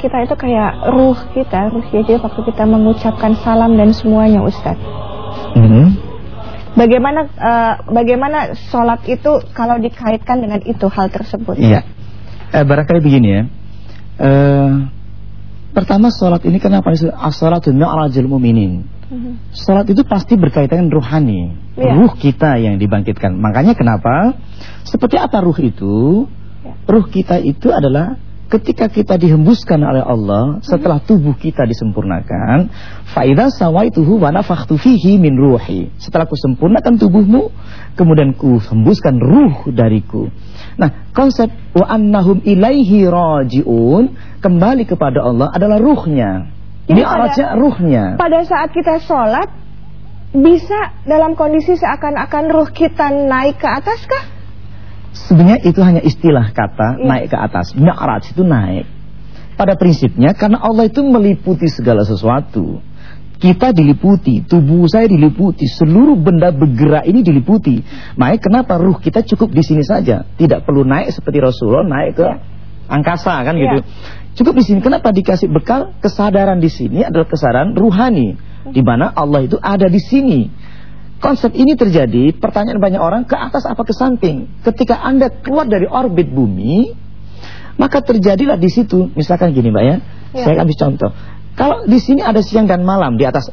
kita itu kayak ruh kita, ruh jadi waktu kita mengucapkan salam dan semuanya Ustadz. Hmm. Bagaimana uh, bagaimana sholat itu kalau dikaitkan dengan itu hal tersebut? Iya. Eh, barangkali begini ya. Eh, pertama sholat ini kenapa as-salatu mi'rajul mu'minin. Mhm. Sholat itu pasti berkaitan dengan ruhani, Iya. ruh kita yang dibangkitkan. Makanya kenapa? Seperti apa ruh itu? Ya. Ruh kita itu adalah ketika kita dihembuskan oleh Allah setelah tubuh kita disempurnakan, faida sawaituhu wa nafakhtu fihi min ruhi. Setelah ku sempurnakan tubuhmu, kemudian ku hembuskan ruh dariku. Nah, konsep wa annahum ilaihi rajiun, kembali kepada Allah adalah ruhnya. Jadi Mi'rajnya ruhnya. Pada saat kita sholat bisa dalam kondisi seakan-akan ruh kita naik ke atas kah? Sebenarnya itu hanya istilah kata Iya. naik ke atas. Mi'raj itu naik. Pada prinsipnya karena Allah itu meliputi segala sesuatu. Kita diliputi, tubuh saya diliputi, seluruh benda bergerak ini diliputi. Makanya kenapa ruh kita cukup di sini saja, tidak perlu naik seperti Rasulullah naik ke angkasa kan gitu. Cukup di sini. Kenapa dikasih bekal kesadaran di sini adalah kesadaran ruhani, di mana Allah itu ada di sini. Konsep ini terjadi, pertanyaan banyak orang ke atas apa ke samping. Ketika Anda keluar dari orbit bumi, maka terjadilah di situ, misalkan gini Mbak ya, Ya. saya ambil contoh. Kalau di sini ada siang dan malam di atas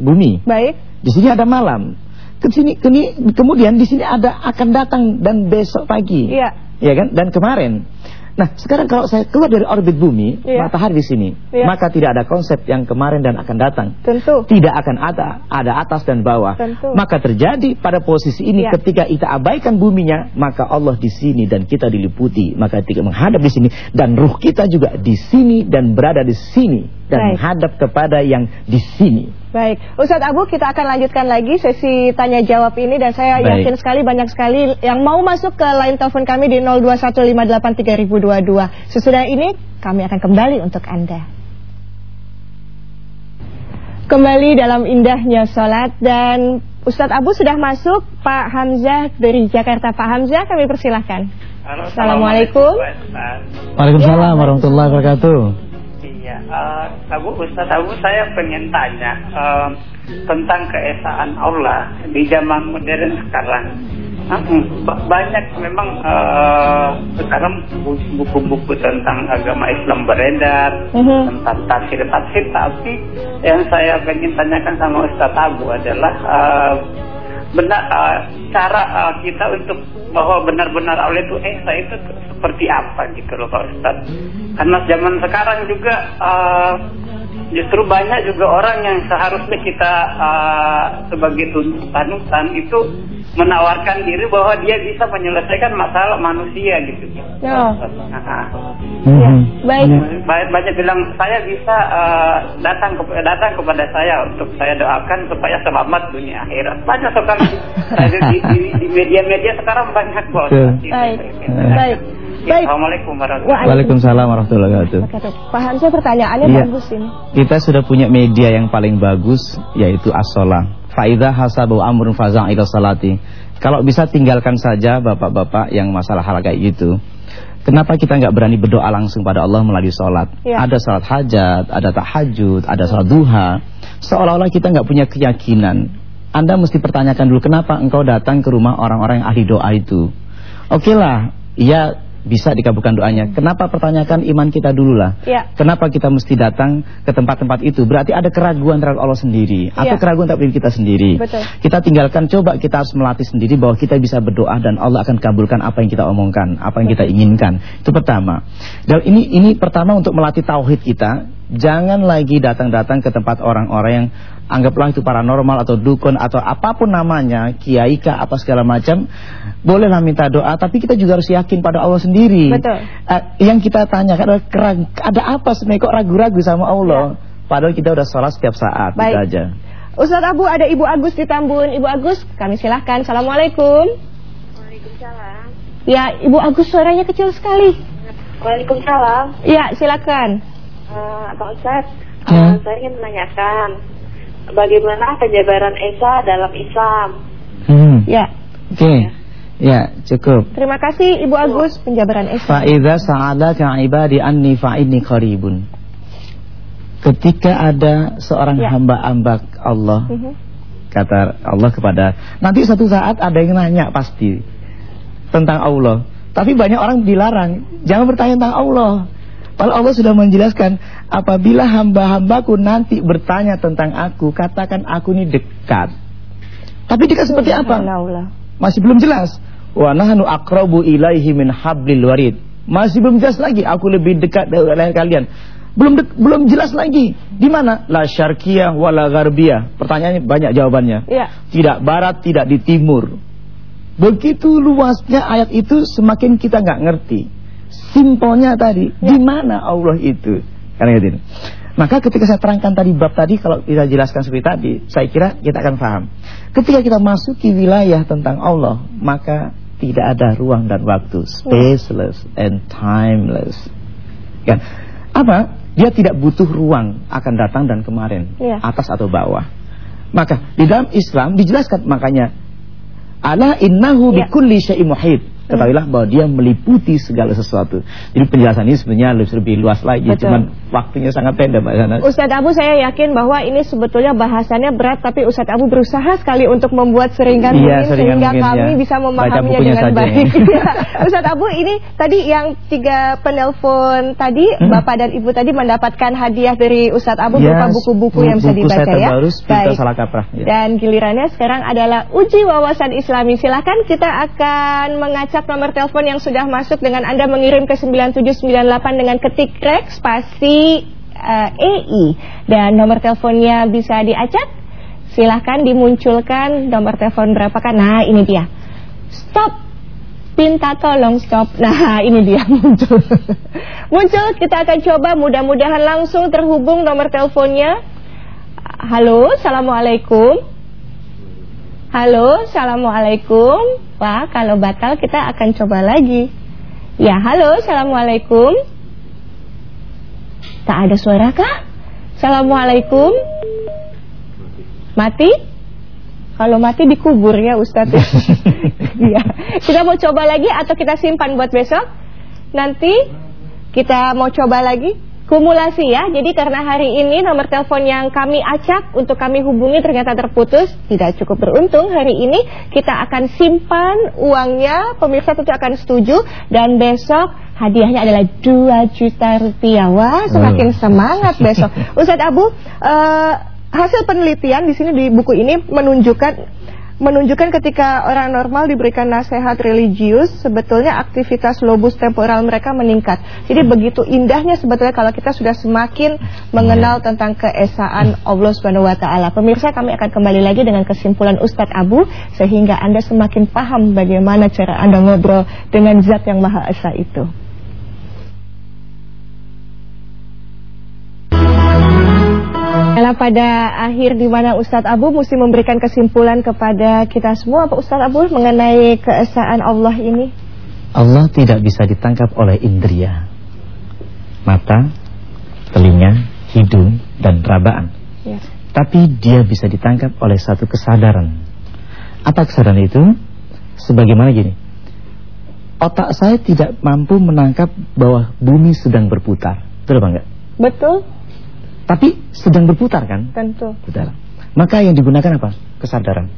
bumi, Baik. di sini ada malam. Ke sini, keni- kemudian di sini ada akan datang dan besok pagi. Iya. Ya kan? Dan kemarin. Nah, sekarang kalau saya keluar dari orbit bumi, Iya. matahari di sini, Iya. maka tidak ada konsep yang kemarin dan akan datang Tentu. tidak akan ada ada atas dan bawah. Tentu. Maka terjadi pada posisi ini Ya. ketika kita abaikan buminya, maka Allah di sini dan kita diliputi. Maka ketika menghadap di sini dan ruh kita juga di sini dan berada di sini dan Baik. menghadap kepada yang di sini. Baik, Ustadz Abu kita akan lanjutkan lagi sesi tanya jawab ini dan saya Baik. yakin sekali banyak sekali yang mau masuk ke line telepon kami di 02158322. Sesudah ini kami akan kembali untuk Anda. Kembali dalam indahnya sholat dan Ustadz Abu sudah masuk, Pak Hamzah dari Jakarta. Pak Hamzah kami persilahkan. Halo, Assalamualaikum. Waalaikumsalam Ya, warahmatullahi wabarakatuh. Iya, eh, Abu Ustaz, Abu saya pengen tanya eh, tentang keesaan Allah di zaman modern sekarang. Ah, mm, ba- banyak memang eh, sekarang bu- buku-buku tentang agama Islam beredar Mhm. tentang tafsir-tafsir, tapi yang saya pengen tanyakan sama Ustaz Abu adalah eh, benar eh, cara eh, kita untuk bahwa benar-benar Allah itu esa itu seperti apa gitu loh Pak Ustaz. Karena zaman sekarang juga eh, justru banyak juga orang yang seharusnya kita eh, sebagai tun- panutan itu menawarkan diri bahwa dia bisa menyelesaikan masalah manusia gitu. Oh. Nah, Ya, baik. banyak, banyak bilang saya bisa eh, datang ke, datang kepada saya untuk saya doakan supaya selamat dunia akhirat. Banyak sekali di, di, di media-media sekarang banyak. Betul. Baik. Ya, Baik. Baik. Assalamualaikum warahmatullahi Waalaikumsalam warahmatullahi wabarakatuh. Pak Hamzah pertanyaannya Iya. bagus ini. Kita sudah punya media yang paling bagus yaitu as-shalah. Faida hasabu amrun fazang ila salati. Kalau bisa tinggalkan saja bapak-bapak yang masalah hal kayak gitu. Kenapa kita nggak berani berdoa langsung pada Allah melalui sholat? Iya. Ada sholat hajat, ada tahajud, ada sholat duha. Seolah-olah kita nggak punya keyakinan. Anda mesti pertanyakan dulu kenapa engkau datang ke rumah orang-orang yang ahli doa itu. Oke lah, ya bisa dikabulkan doanya. Kenapa pertanyakan iman kita dulu lah? Ya. Kenapa kita mesti datang ke tempat-tempat itu? Berarti ada keraguan terhadap Allah sendiri atau Iya. keraguan terhadap diri kita sendiri. Betul. Kita tinggalkan coba kita harus melatih sendiri bahwa kita bisa berdoa dan Allah akan kabulkan apa yang kita omongkan, apa yang kita inginkan. Itu pertama. Dan ini ini pertama untuk melatih tauhid kita. Jangan lagi datang-datang ke tempat orang-orang yang anggaplah itu paranormal atau dukun atau apa pun namanya, kiai kah apa segala macam. Bolehlah minta doa, tapi kita juga harus yakin pada Allah sendiri. Betul. Eh, yang kita tanyakan adalah kerag- ada apa sebenarnya kok ragu-ragu sama Allah? Padahal kita udah sholat setiap saat, itu Ya. Baik. aja. Ustadz Abu ada Ibu Agus di Tambun. Ibu Agus, kami silahkan. Assalamualaikum. Waalaikumsalam. Ya, Ibu Agus suaranya kecil sekali. Waalaikumsalam. Ya, silakan. Eh, Pak Ustaz, Ya. eh, saya ingin menanyakan bagaimana penjabaran Esa dalam Islam. Hmm. Ya. Oke. Ya, cukup. Terima kasih Ibu Agus penjabaran SD. Fa idza sa'alaka ibadi anni fa inni qaribun. Ketika ada seorang Ya. hamba-hamba Allah Mhm. kata Allah kepada nanti satu saat ada yang nanya pasti tentang Allah. Tapi banyak orang dilarang jangan bertanya tentang Allah. Padahal Allah sudah menjelaskan apabila hamba-hambaku nanti bertanya tentang aku, katakan aku ini dekat. Tapi dekat seperti apa? Masih belum jelas. Wa nahnu aqrabu ilaihi min hablil warid. Masih belum jelas lagi aku lebih dekat dari kalian. Belum belum jelas lagi. Di mana? La syarqiyah wala gharbiyah. Pertanyaannya banyak jawabannya. Iya. Tidak barat, tidak di timur. Begitu luasnya ayat itu semakin kita nggak ngerti. Simpelnya tadi, di mana Allah itu? Karena gitu. Maka ketika saya terangkan tadi bab tadi kalau kita jelaskan seperti tadi, saya kira kita akan paham. Ketika kita masuki wilayah tentang Allah, maka tidak ada ruang dan waktu, spaceless and timeless. Kan? Apa? Dia tidak butuh ruang akan datang dan kemarin, Iya. atas atau bawah. Maka di dalam Islam dijelaskan makanya ala innahu Iya. bikulli syai'in muhit. Ketahuilah bahwa dia meliputi segala sesuatu. Jadi penjelasan ini sebenarnya lebih, lebih luas lagi, Betul. cuman waktunya sangat pendek Mbak Sana. Ustadz Abu saya yakin bahwa ini sebetulnya bahasannya berat tapi Ustadz Abu berusaha sekali untuk membuat seringan Iya, mungkin seringan sehingga mungkin, kami ya. bisa memahaminya dengan saja, baik. ya. Ustadz Abu ini tadi yang tiga penelpon tadi Hmm. Bapak dan Ibu tadi mendapatkan hadiah dari Ustadz Abu Yes, berupa buku-buku yang bisa dibaca saya ya. terbaru, Spiritual Salah Kaprah, ya. Dan gilirannya sekarang adalah uji wawasan Islami. Silakan kita akan mengacak nomor telepon yang sudah masuk dengan Anda mengirim ke 9798 dengan ketik rek spasi eh, EI dan nomor teleponnya bisa diacak. Silahkan dimunculkan nomor telepon berapa kan? Nah ini dia. Stop. Pinta tolong stop. Nah ini dia muncul. muncul kita akan coba mudah-mudahan langsung terhubung nomor teleponnya. Halo, assalamualaikum. Halo, assalamualaikum. Wah, kalau batal kita akan coba lagi. Ya, halo, assalamualaikum. Tak ada suara kah? Assalamualaikum. Mati? Kalau mati dikubur ya Ustadz. Iya. kita mau coba lagi atau kita simpan buat besok? Nanti kita mau coba lagi kumulasi ya. Jadi karena hari ini nomor telepon yang kami acak untuk kami hubungi ternyata terputus, tidak cukup beruntung hari ini kita akan simpan uangnya. Pemirsa tentu akan setuju dan besok hadiahnya adalah 2 juta rupiah. Wah, semakin semangat besok. Ustadz Abu, eh, hasil penelitian di sini di buku ini menunjukkan menunjukkan ketika orang normal diberikan nasihat religius, sebetulnya aktivitas lobus temporal mereka meningkat. Jadi begitu indahnya sebetulnya kalau kita sudah semakin mengenal tentang keesaan Allah Subhanahu wa taala. Pemirsa, kami akan kembali lagi dengan kesimpulan Ustadz Abu sehingga Anda semakin paham bagaimana cara Anda ngobrol dengan zat yang Maha Esa itu. Pada akhir di mana Ustadz Abu mesti memberikan kesimpulan kepada kita semua Pak Ustadz Abu mengenai keesaan Allah ini. Allah tidak bisa ditangkap oleh indria. Mata, telinga, hidung, dan rabaan. Ya. Tapi dia bisa ditangkap oleh satu kesadaran. Apa kesadaran itu? Sebagaimana gini. Otak saya tidak mampu menangkap bahwa bumi sedang berputar. Betul apa enggak? Betul, Tapi sedang berputar kan? tentu. Putar. Maka yang digunakan apa? Kesadaran.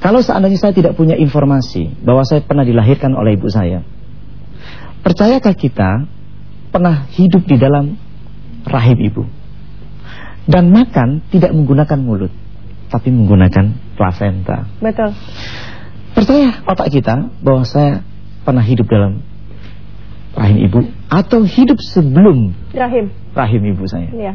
Kalau seandainya saya tidak punya informasi bahwa saya pernah dilahirkan oleh ibu saya, percayakah kita pernah hidup di dalam rahim ibu dan makan tidak menggunakan mulut, tapi menggunakan plasenta? Betul. Percaya otak kita bahwa saya pernah hidup dalam rahim ibu atau hidup sebelum Rahim. rahim ibu saya? Ya.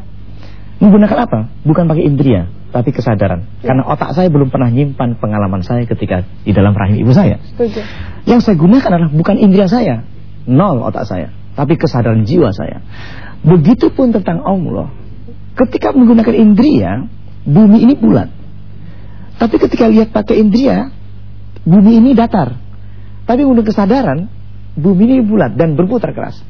Menggunakan apa? Bukan pakai indria, tapi kesadaran. Karena otak saya belum pernah nyimpan pengalaman saya ketika di dalam rahim ibu saya. Setuju. Yang saya gunakan adalah bukan indria saya, nol otak saya, tapi kesadaran jiwa saya. Begitupun tentang Allah. Ketika menggunakan indria, bumi ini bulat. Tapi ketika lihat pakai indria, bumi ini datar. Tapi menggunakan kesadaran, bumi ini bulat dan berputar keras.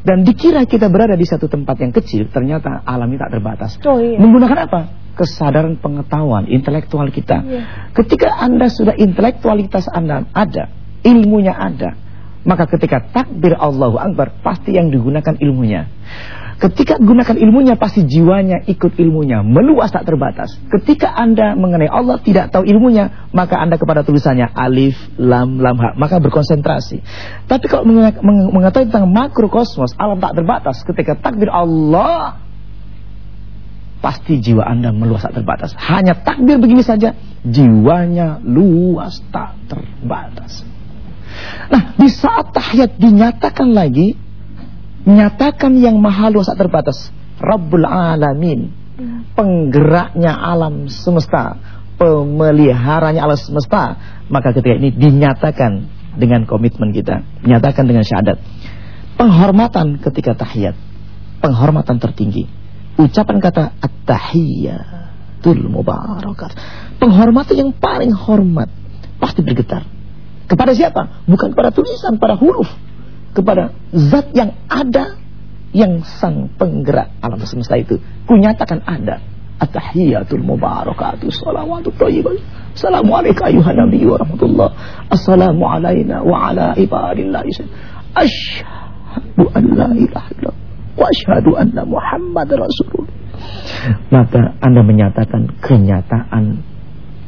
Dan dikira kita berada di satu tempat yang kecil, ternyata alam ini tak terbatas. Oh iya. Menggunakan apa? Kesadaran pengetahuan, intelektual kita. Iya. Ketika Anda sudah intelektualitas Anda ada, ilmunya ada. Maka ketika takbir Allahu Akbar pasti yang digunakan ilmunya. Ketika gunakan ilmunya pasti jiwanya ikut ilmunya, meluas tak terbatas. Ketika Anda mengenai Allah tidak tahu ilmunya, maka Anda kepada tulisannya alif, lam, lam, ha, maka berkonsentrasi. Tapi kalau mengetahui tentang makrokosmos, alam tak terbatas, ketika takbir Allah pasti jiwa Anda meluas tak terbatas. Hanya takbir begini saja, jiwanya luas tak terbatas. Nah, di saat tahiyat dinyatakan lagi Nyatakan yang maha luas tak terbatas. Rabbul Alamin. Penggeraknya alam semesta. Pemeliharanya alam semesta. Maka ketika ini dinyatakan Dengan komitmen kita. Nyatakan dengan syahadat. Penghormatan ketika tahiyat. Penghormatan tertinggi. Ucapan kata At-tahiyatul mubarakat Penghormatan yang paling hormat. Pasti bergetar. Kepada siapa? Bukan pada tulisan, pada huruf kepada zat yang ada yang sang penggerak alam semesta itu. Kunyatakan ada. At-tahiyatul mubarakatuh salawatu thayyibah assalamu alayka ayuhan nabi wa rahmatullah. Assalamu alayna wa ala ibadillah asyhadu an la ilaha illallah wa asyhadu anna muhammad rasulullah. Maka anda menyatakan kenyataan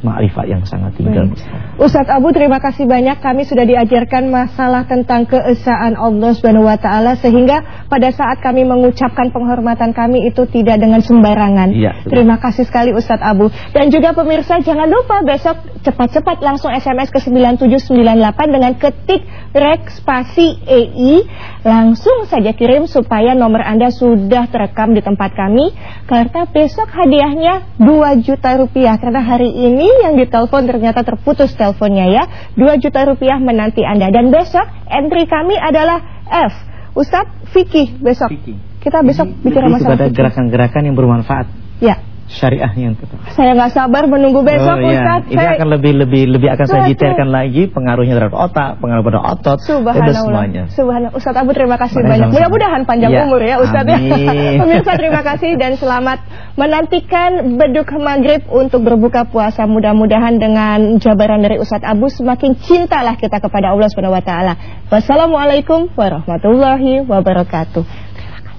ma'rifat yang sangat tinggi. Ustadz Abu terima kasih banyak. Kami sudah diajarkan masalah tentang keesaan Allah Subhanahu wa taala sehingga pada saat kami mengucapkan penghormatan kami itu tidak dengan sembarangan. Ya, terima kasih sekali Ustadz Abu. Dan juga pemirsa jangan lupa besok cepat-cepat langsung SMS ke 9798 dengan ketik rek spasi EI langsung saja kirim supaya nomor Anda sudah terekam di tempat kami. Karena besok hadiahnya 2 juta rupiah. Karena hari ini yang ditelepon ternyata terputus teleponnya ya. 2 juta rupiah menanti Anda. Dan besok entry kami adalah F. Ustadz Vicky besok. Vicky. kita besok Jadi, bicara masalah gerakan-gerakan yang bermanfaat. Ya syariah yang tetap. Saya nggak sabar menunggu besok oh, iya. Ustaz. Ini saya... akan lebih lebih lebih akan saya detailkan lagi pengaruhnya terhadap otak, pengaruh pada otot dan semuanya. Subhanallah. Ustaz Abu terima kasih Mari banyak. Mudah-mudahan panjang ya. umur ya Ustaz ya. Pemirsa terima kasih dan selamat menantikan beduk maghrib untuk berbuka puasa. Mudah-mudahan dengan jabaran dari Ustaz Abu semakin cintalah kita kepada Allah Subhanahu wa taala. Wassalamualaikum warahmatullahi wabarakatuh.